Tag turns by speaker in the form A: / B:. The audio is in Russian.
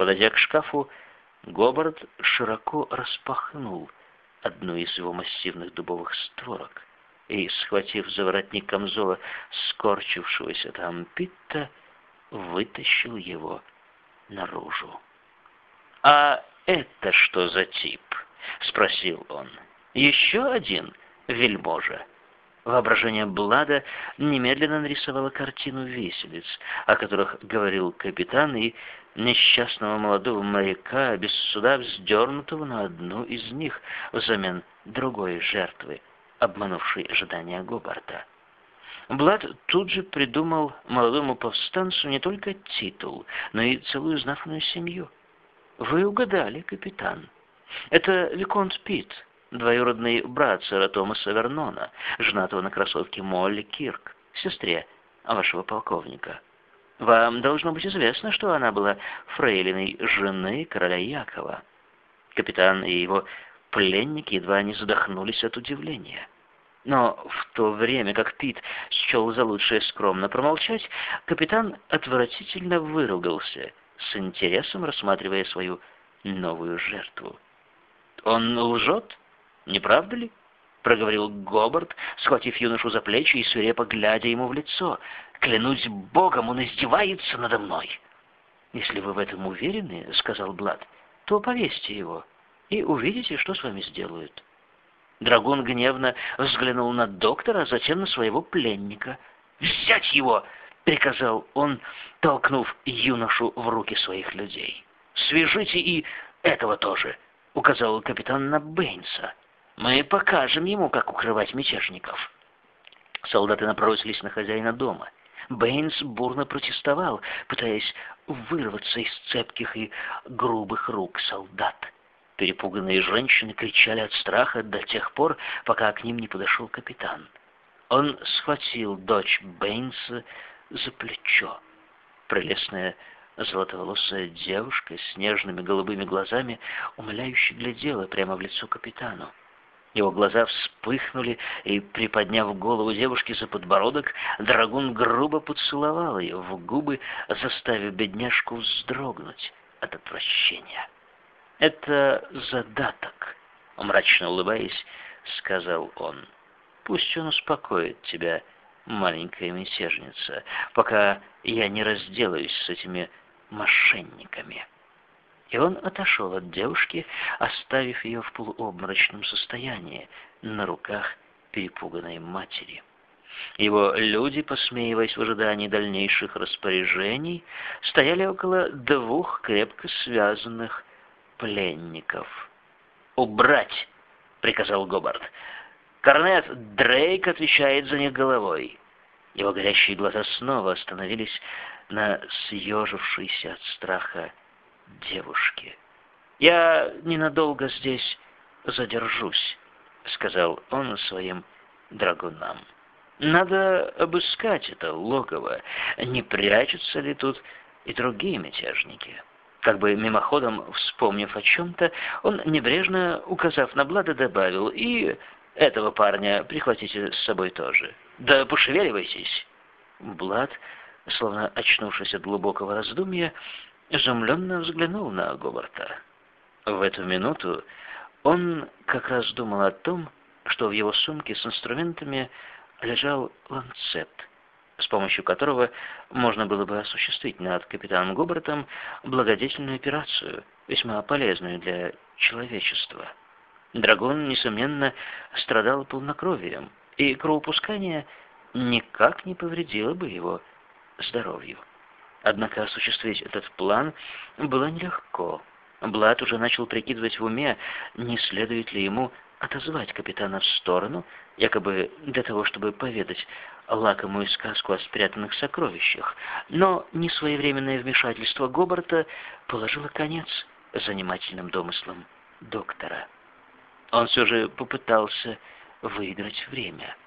A: Подойдя к шкафу, Гобард широко распахнул одну из его массивных дубовых створок и, схватив за воротник камзола скорчившегося там Питта, вытащил его наружу. «А это что за тип?» — спросил он. «Еще один вельможа». Воображение Блада немедленно нарисовало картину виселиц, о которых говорил капитан, и несчастного молодого моряка без суда вздернутого на одну из них взамен другой жертвы, обманувшей ожидания Гобарта. Блад тут же придумал молодому повстанцу не только титул, но и целую знатную семью. Вы угадали, капитан. Это Виконт Питт, двоюродный брат сэра Томаса Вернона, женатого на красотке Молли Кирк, сестре вашего полковника. Вам должно быть известно, что она была фрейлиной жены короля Якова. Капитан и его пленники едва не задохнулись от удивления. Но в то время, как Пит счел за лучшее скромно промолчать, капитан отвратительно выругался, с интересом рассматривая свою новую жертву. «Он лжет?» Не правда ли?» — проговорил Гобарт, схватив юношу за плечи и свирепо глядя ему в лицо. «Клянусь Богом, он издевается надо мной!» «Если вы в этом уверены, — сказал Блад, — то повесьте его и увидите, что с вами сделают». Драгун гневно взглянул на доктора, а затем на своего пленника. «Взять его!» — приказал он, толкнув юношу в руки своих людей. «Свяжите и этого тоже!» — указал капитан на Бэйнса. Мы покажем ему, как укрывать мятежников. Солдаты набросились на хозяина дома. Бэйнс бурно протестовал, пытаясь вырваться из цепких и грубых рук солдат. Перепуганные женщины кричали от страха до тех пор, пока к ним не подошел капитан. Он схватил дочь Бэйнса за плечо. Прелестная золотоволосая девушка с нежными голубыми глазами умоляюще глядела прямо в лицо капитану. Его глаза вспыхнули, и, приподняв голову девушки за подбородок, драгун грубо поцеловал ее в губы, заставив бедняжку вздрогнуть от отвращения. «Это задаток», — мрачно улыбаясь, сказал он. «Пусть он успокоит тебя, маленькая мятежница, пока я не разделаюсь с этими мошенниками» и он отошел от девушки, оставив ее в полуобморочном состоянии на руках перепуганной матери. Его люди, посмеиваясь в ожидании дальнейших распоряжений, стояли около двух крепко связанных пленников. «Убрать!» — приказал Гобард. «Корнет Дрейк отвечает за них головой». Его горящие глаза снова остановились на съежившейся от страха девушки. «Я ненадолго здесь задержусь», — сказал он своим драгунам. «Надо обыскать это логово, не прячутся ли тут и другие мятежники». Как бы мимоходом вспомнив о чем-то, он, небрежно указав на Блада, добавил, «И этого парня прихватите с собой тоже. Да пошевеливайтесь!» Блад, словно очнувшись от глубокого раздумья, изумленно взглянул на Говарта. В эту минуту он как раз думал о том, что в его сумке с инструментами лежал ланцет, с помощью которого можно было бы осуществить над капитаном Гобартом благодетельную операцию, весьма полезную для человечества. Драгон, несомненно, страдал полнокровием, и кровопускание никак не повредило бы его здоровью. Однако осуществить этот план было нелегко. Блад уже начал прикидывать в уме, не следует ли ему отозвать капитана в сторону, якобы для того, чтобы поведать лакомую сказку о спрятанных сокровищах. Но несвоевременное вмешательство Гобарта положило конец занимательным домыслам доктора. Он все же попытался выиграть время –